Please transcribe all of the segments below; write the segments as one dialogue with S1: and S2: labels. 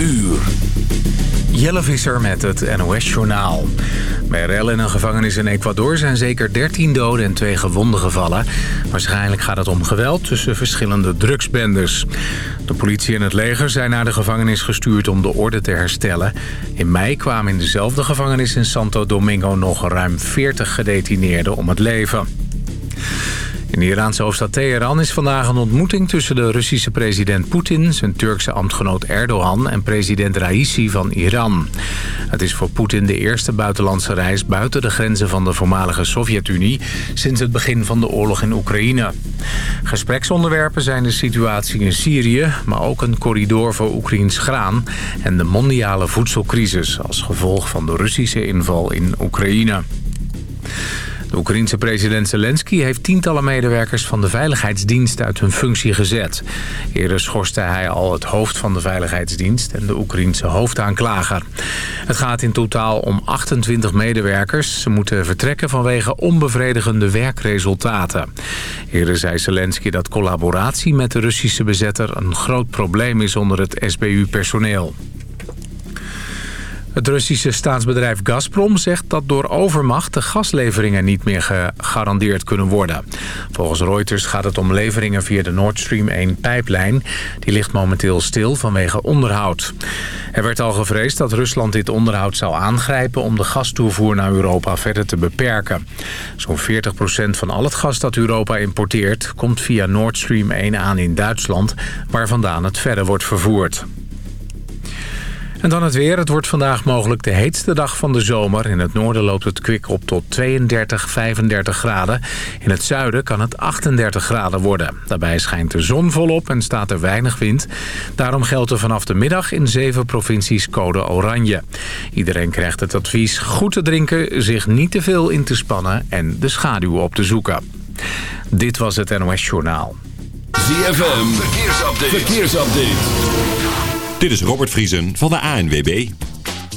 S1: uur.
S2: Jelle Visser met het NOS-journaal. Bij rellen in een gevangenis in Ecuador zijn zeker 13 doden en 2 gewonden gevallen. Waarschijnlijk gaat het om geweld tussen verschillende drugsbendes. De politie en het leger zijn naar de gevangenis gestuurd om de orde te herstellen. In mei kwamen in dezelfde gevangenis in Santo Domingo nog ruim 40 gedetineerden om het leven. In de Iraanse hoofdstad Teheran is vandaag een ontmoeting tussen de Russische president Poetin, zijn Turkse ambtgenoot Erdogan en president Raisi van Iran. Het is voor Poetin de eerste buitenlandse reis buiten de grenzen van de voormalige Sovjet-Unie sinds het begin van de oorlog in Oekraïne. Gespreksonderwerpen zijn de situatie in Syrië, maar ook een corridor voor Oekraïns graan en de mondiale voedselcrisis als gevolg van de Russische inval in Oekraïne. De Oekraïense president Zelensky heeft tientallen medewerkers van de Veiligheidsdienst uit hun functie gezet. Eerder schorste hij al het hoofd van de Veiligheidsdienst en de Oekraïense hoofdaanklager. Het gaat in totaal om 28 medewerkers. Ze moeten vertrekken vanwege onbevredigende werkresultaten. Eerder zei Zelensky dat collaboratie met de Russische bezetter een groot probleem is onder het SBU-personeel. Het Russische staatsbedrijf Gazprom zegt dat door overmacht de gasleveringen niet meer gegarandeerd kunnen worden. Volgens Reuters gaat het om leveringen via de Nord Stream 1 pijplijn. Die ligt momenteel stil vanwege onderhoud. Er werd al gevreesd dat Rusland dit onderhoud zou aangrijpen om de gastoevoer naar Europa verder te beperken. Zo'n 40% van al het gas dat Europa importeert komt via Nord Stream 1 aan in Duitsland, waar vandaan het verder wordt vervoerd. En dan het weer. Het wordt vandaag mogelijk de heetste dag van de zomer. In het noorden loopt het kwik op tot 32, 35 graden. In het zuiden kan het 38 graden worden. Daarbij schijnt de zon volop en staat er weinig wind. Daarom geldt er vanaf de middag in zeven provincies code oranje. Iedereen krijgt het advies goed te drinken, zich niet te veel in te spannen en de schaduw op te zoeken. Dit was het NOS Journaal.
S1: ZFM, verkeersupdate. verkeersupdate.
S3: Dit is Robert Vriesen van de ANWB.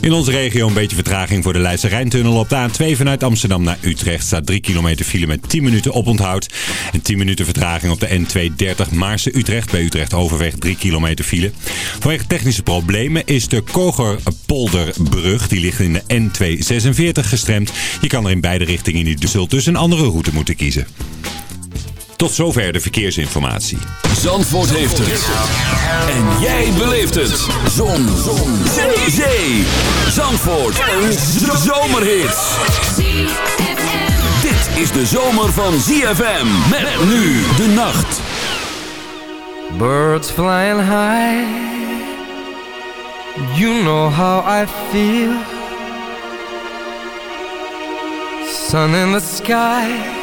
S3: In onze regio een beetje vertraging voor de Leidse Rijntunnel. Op de A2 vanuit Amsterdam naar Utrecht staat 3 kilometer file met 10 minuten oponthoud. En 10 minuten vertraging op de N230 Maarse-Utrecht. Bij Utrecht Overweg 3 kilometer file. Vanwege technische problemen is de Kogerpolderbrug, die ligt in de N246 gestremd. Je kan er in beide richtingen niet, dus zult dus een andere route moeten kiezen. Tot zover de verkeersinformatie.
S1: Zandvoort heeft het. En jij beleeft het. Zon. Zon. Zee. Zee. Zandvoort. Een zomerhit. Dit is de zomer van ZFM. Met nu de nacht.
S4: Birds flying high. You know how I feel. Sun in the sky.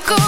S5: go.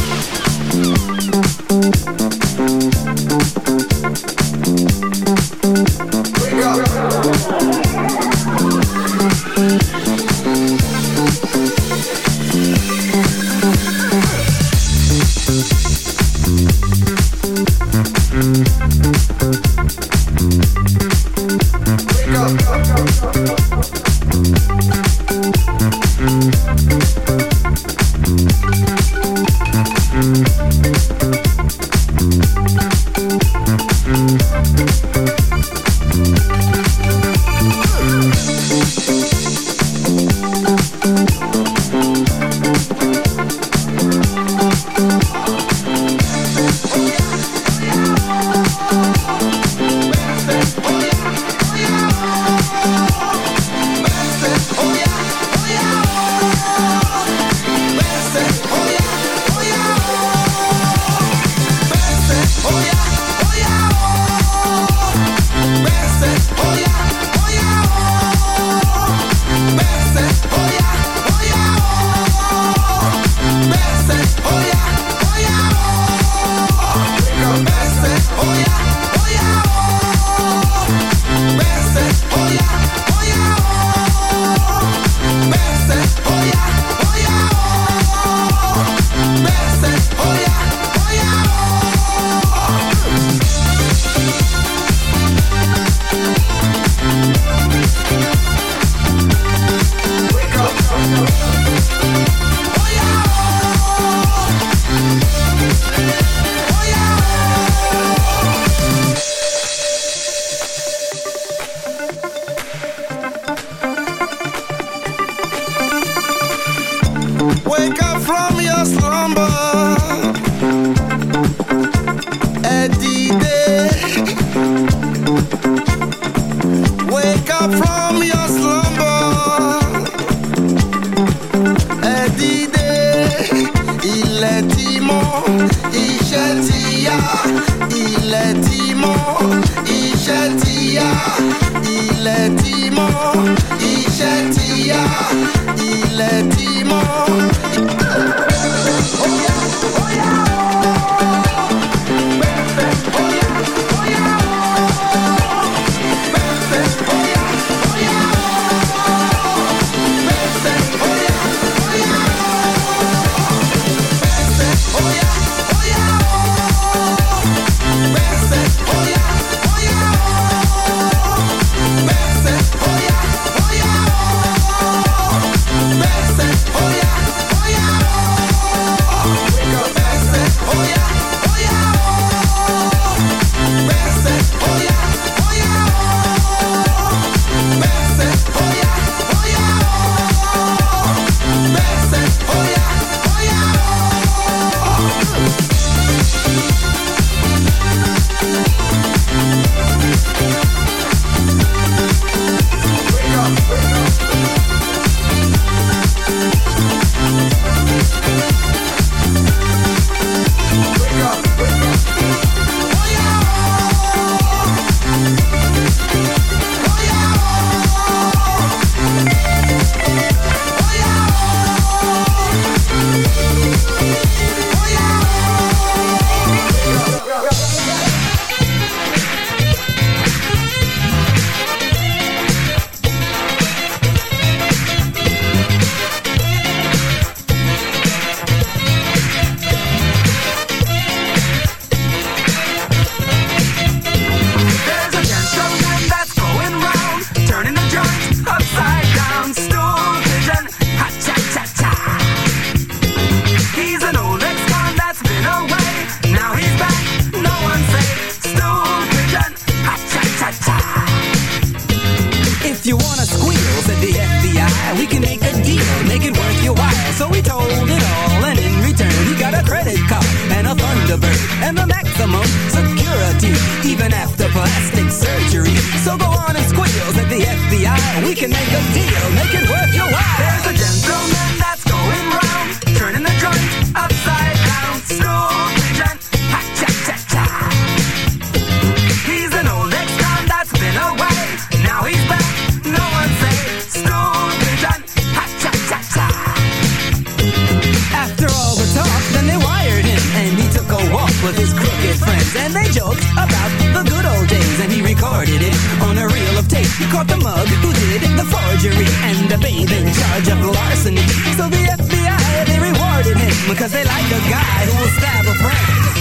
S6: After all the talk, then they wired him, and he took a walk with his crooked friends, and they joked about the good old days, and he recorded it on a reel of tape. He caught the mug who did the forgery, and the babe in charge of larceny. So the FBI they rewarded him because they like a guy who will stab a friend.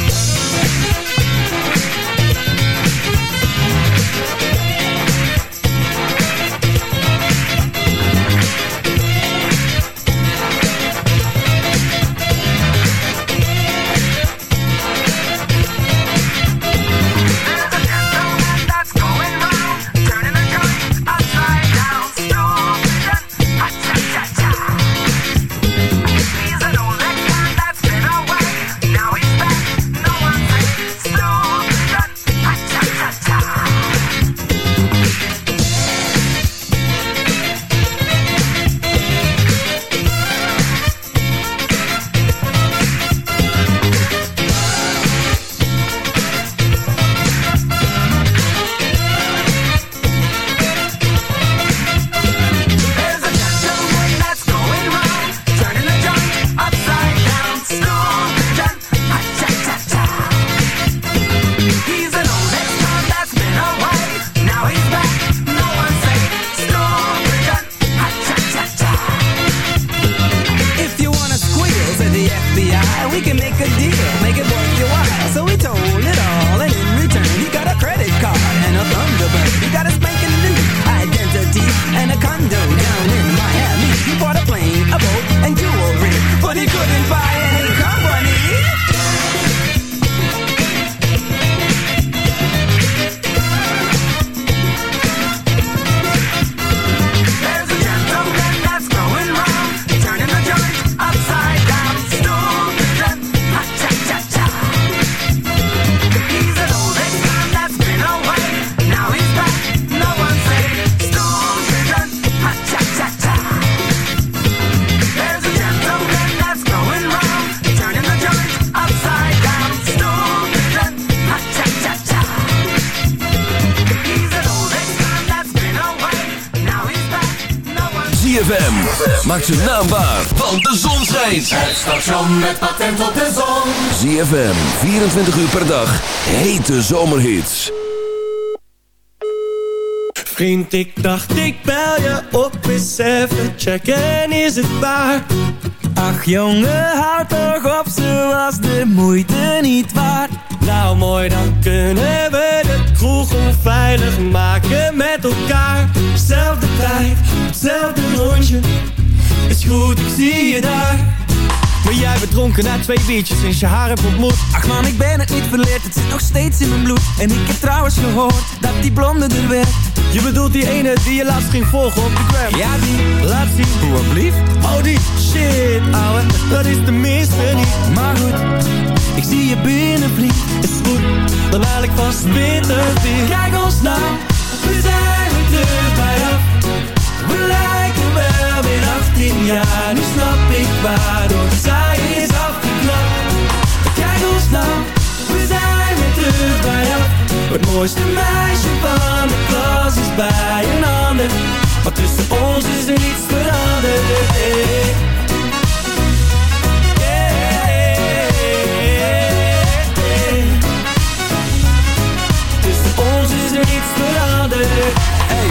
S1: Want de zon schijnt.
S7: Het station met patent op de zon.
S1: ZFM, 24 uur per dag, hete zomerhits.
S8: Vriend, ik dacht ik bel je op eens even checken, is het waar? Ach jongen, houd toch op, ze was de moeite niet waard. Nou mooi, dan kunnen we de kroeg onveilig maken met elkaar. Zelfde tijd, hetzelfde rondje is goed, ik zie je daar. Maar jij bent dronken na twee biertjes sinds je haar hebt ontmoet. Ach man, ik ben het niet verleerd, het zit nog steeds in mijn bloed. En ik heb trouwens gehoord, dat die blonde er werd. Je bedoelt die ene die je laatst ging volgen op de gram? Ja die, laat zien, hoe blief Oh die, shit ouwe, dat is de minste niet. Maar goed, ik zie je binnen vlieg Is goed, dan haal ik vast bitter weer Kijk ons nou, we zijn terug bij af We 18 jaar Nu snap ik waarom zij is afgeknapt Kijk ons nou, we zijn weer terug bij af. Het mooiste meisje van de klas is bij een ander. Maar tussen ons is er niets veranderd. Tussen ons is er niets veranderd. Hey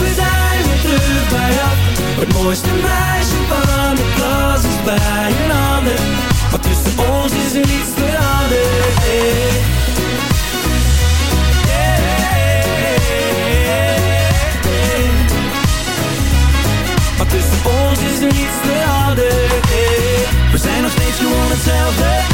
S8: We zijn weer terug bij af Het mooiste meisje van de klas is bij een ander Maar tussen ons is er niets veranderd hey. Maar tussen ons is er niets veranderd. We zijn nog steeds gewoon hetzelfde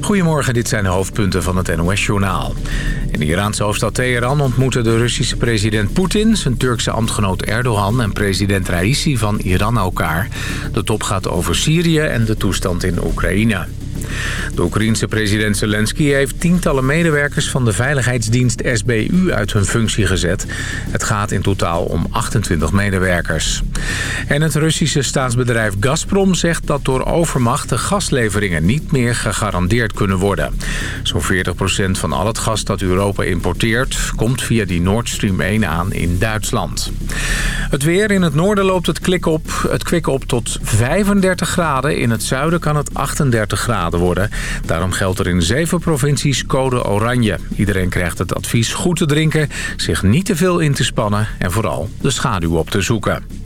S2: Goedemorgen, dit zijn de hoofdpunten van het NOS-journaal. In de Iraanse hoofdstad Teheran ontmoeten de Russische president Poetin... zijn Turkse ambtgenoot Erdogan en president Raisi van Iran elkaar. De top gaat over Syrië en de toestand in Oekraïne. De Oekraïense president Zelensky heeft tientallen medewerkers van de veiligheidsdienst SBU uit hun functie gezet. Het gaat in totaal om 28 medewerkers. En het Russische staatsbedrijf Gazprom zegt dat door overmacht de gasleveringen niet meer gegarandeerd kunnen worden. Zo'n 40% van al het gas dat Europa importeert komt via die Nord Stream 1 aan in Duitsland. Het weer in het noorden loopt het, klik op, het kwik op tot 35 graden. In het zuiden kan het 38 graden worden. Daarom geldt er in zeven provincies code oranje. Iedereen krijgt het advies goed te drinken, zich niet te veel in te spannen... en vooral de schaduw op te zoeken.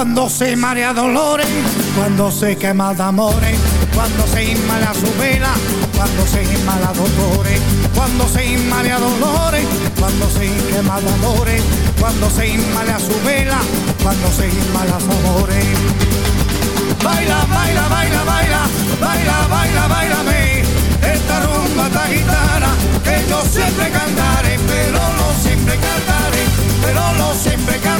S9: Cuando se marea dolores, cuando se quema de amores, cuando se inmala su vela, cuando se inmala dolores, cuando se inmala dolores, cuando se quema de amores, cuando se inmala su vela, cuando se inmala su amores. Baila, baila, baila, baila, baila, baila, bailame, esta rumba esta gitana, que yo siempre cantaré, pero no siempre cantaré, pero no siempre cantaré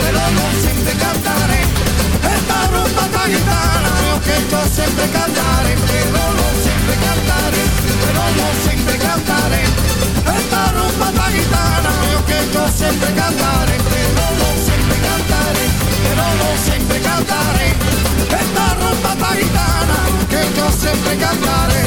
S9: pero no siempre cantaré. Esta rumba tan gitana, que yo siempre cantaré, pero no siempre cantaré, pero no siempre cantaré. Esta rumba tan gitana, que yo siempre cantaré, pero no siempre cantaré, pero no siempre cantaré. Esta rumba tan gitana, que yo siempre cantaré.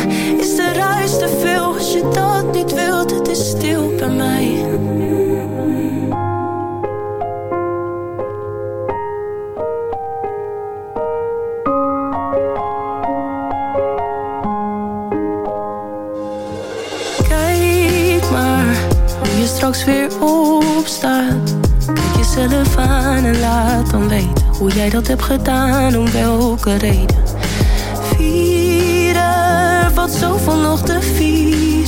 S10: als je dat niet wilt? Het is stil bij mij. Kijk maar hoe je straks weer opstaat. Kijk jezelf aan en laat dan weten hoe jij dat hebt gedaan, om welke reden. Vieren, wat zoveel nog te.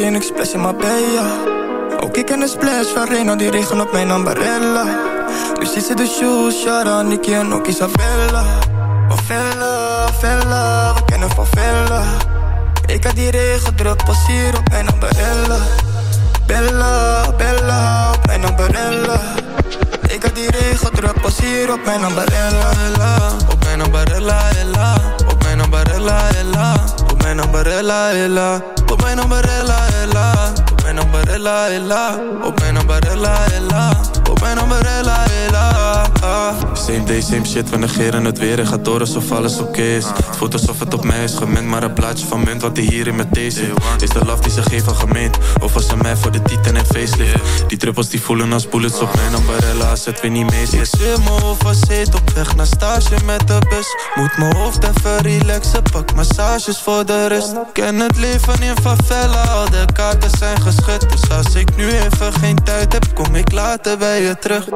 S10: Drinkie en
S11: ik splash in Marbella. Ook ik en de splash van Reno Die regen op mijn ambarella Nu zit ze de shoes, Sharon, Nicky en ook Isabella. Oh Vella, Vella, we kennen van Vella Ik had die regen druk, pas hier op mijn ambarella Bella, Bella, op mijn ambarella Ik had die regen druk, pas hier op mijn ambarella op mijn ambarella, Ella. Op mijn ambarella, Ella. Op mijn ambarella, Ella. Op mijn umbrella, ella Op mijn umbrella, ella Op mijn umbrella, ella Op mijn umbrella,
S12: Same same shit, we negeren het weer en gaat door alsof alles oké is. Het voelt alsof het op mij is gemend, maar een plaatje van munt wat hij hier in met deze Is. De love die ze geven gemeend, of was ze mij voor de titan en facelift? Die druppels die voelen als bullets op mijn ambarella als het weer niet mee zit Ik zit mijn hoofd zit op weg naar stage met de bus. Moet mijn hoofd even relaxen, pak massages voor de rust. Ken het leven in favela, al de kaarten zijn geschud. Dus als ik nu even geen tijd heb, kom ik later bij je terug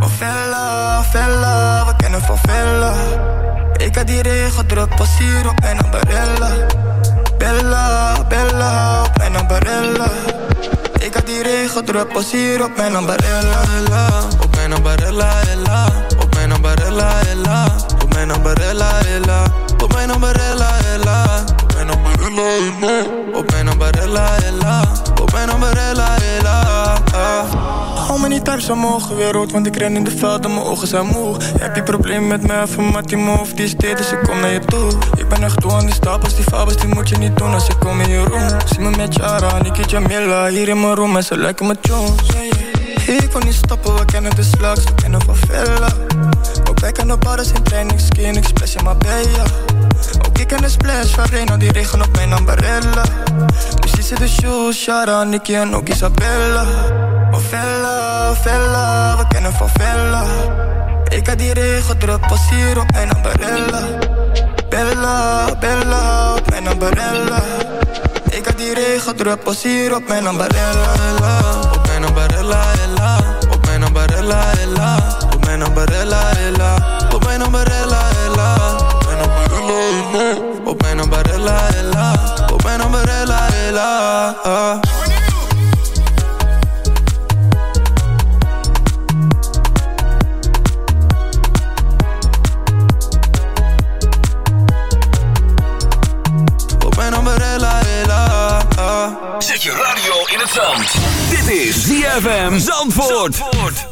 S12: Favela, Vella, we kennen van Vella Ik had die regen druk, pas hier op mijn ambarella Bella, Bella, op mijn ambarella Ik had die regen druk, pas hier op mijn ambarella Op mijn ambarella, ella. Op mijn ambarella, ella. Op mijn ambarella, ella. Op mijn ambarella, ella. Op mijn ambarella, ella. Op mijn ambarella, ella. Op mijn ambarella, ella Hou me niet thuis mogen weer rood, want ik ren in de veld en mijn ogen zijn moe. Heb je probleem met mij, van Mattie of die dit, dus ik naar je toe. Ik ben echt toe aan die stapels, die fabels, die moet je niet doen als ik kom in je room. Zie me met Jara, Niki Jamila, hier in mijn room en ze lijken me Jones. Ik wil niet stoppen, we kennen de slags, we kennen van Vella. Wij kennen bars in training, skin, ik splash in Marbella. Ook ik ken de splash van Reno, die regen op mijn ambarella. Dus die zit de shoes, Shara, Nicky en ook Isabella. Oh Vella, Vella, we kennen van Vella. Ik had die regen druk, hier op mijn ambarella. Bella, Bella, op mijn ambarella. Ik had die regen druk, hier op mijn ambarella. Op mijn ambarella, ella. Op mijn ambarella, ella. Op mijn ambarella, ella. Mijn ambarella, ella. Mijn ambarella, ella. Op mijn ambarella, ella. Op mijn ambarella, ella.
S1: Zet je radio in het zand. Dit is ZFM Zandvoort.
S13: Every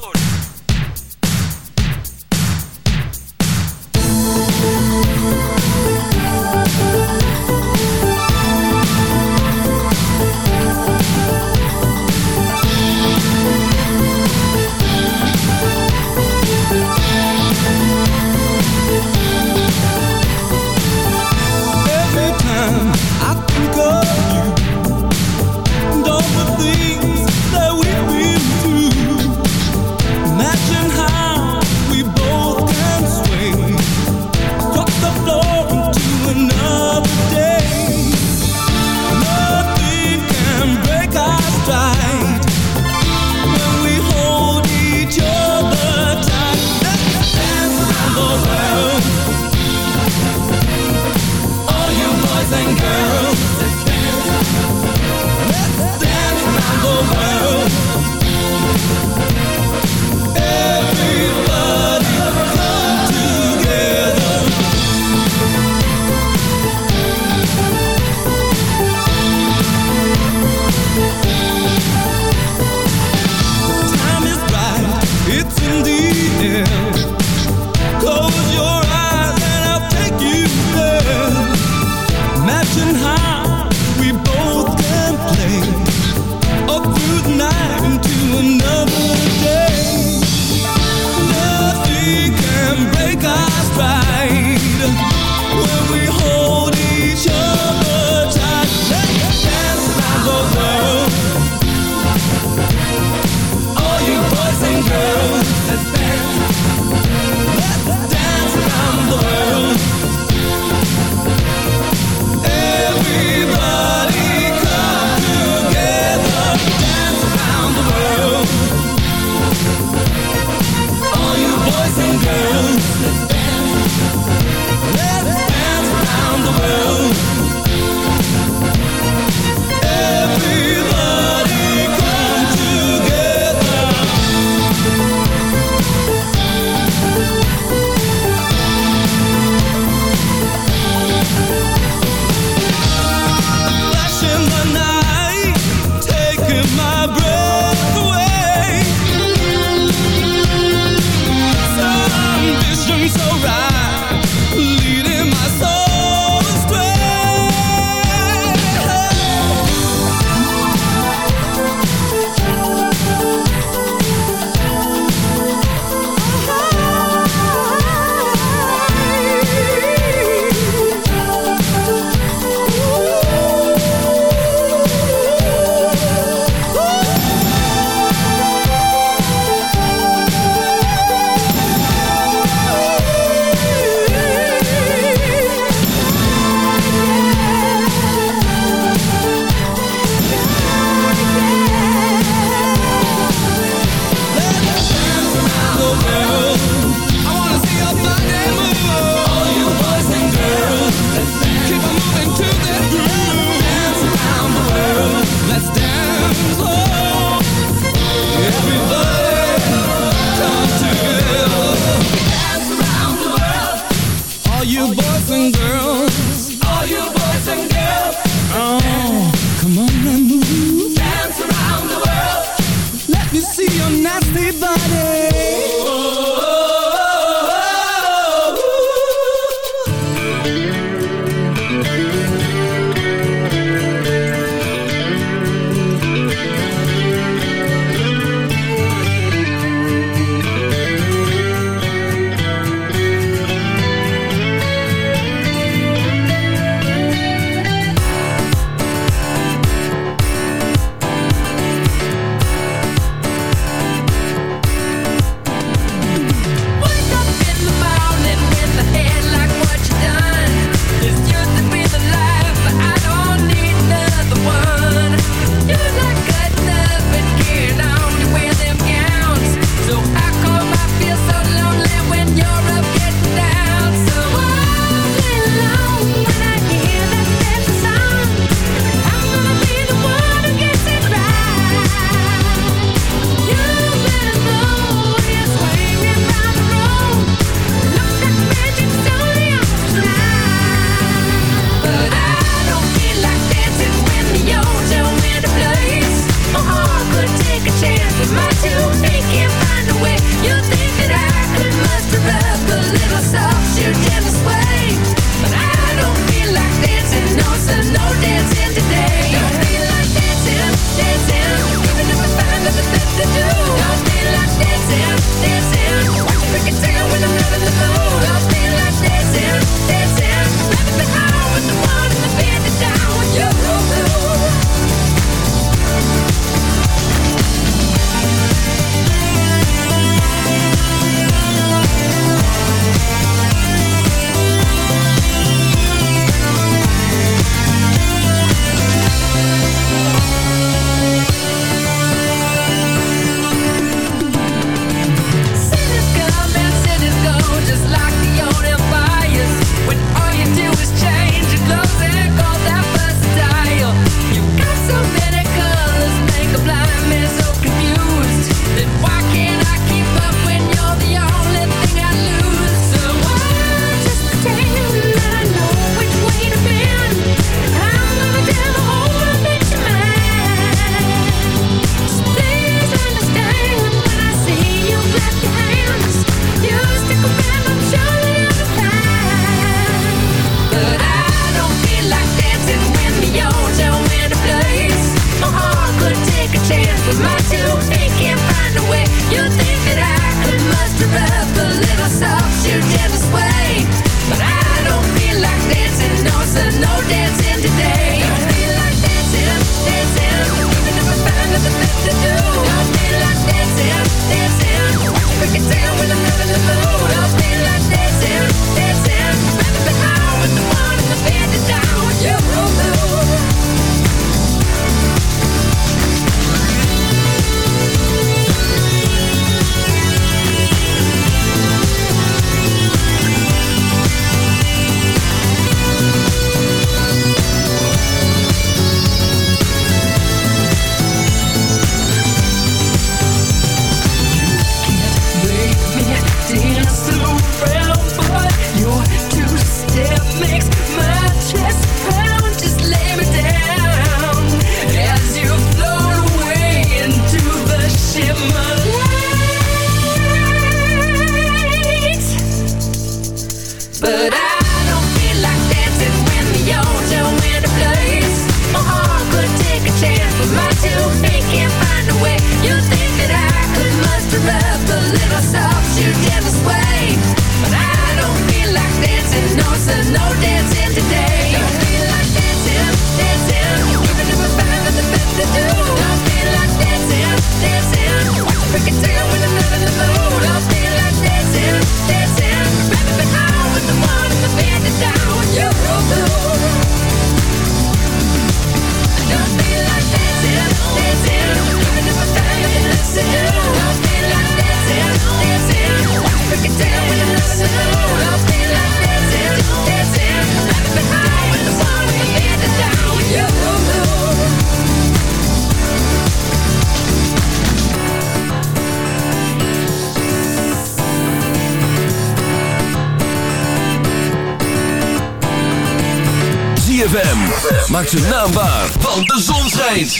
S1: Maak zijn naam waar, want de zon schijnt.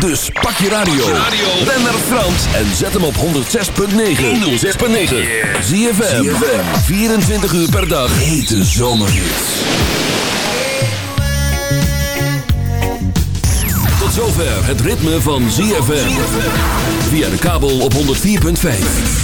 S1: Dus pak je radio. Ben naar Frans en zet hem op 106.9. 106.9. Zie je 24 uur per dag. Hete zomerhits. Tot zover het ritme van ZFM. Via de kabel op 104.5.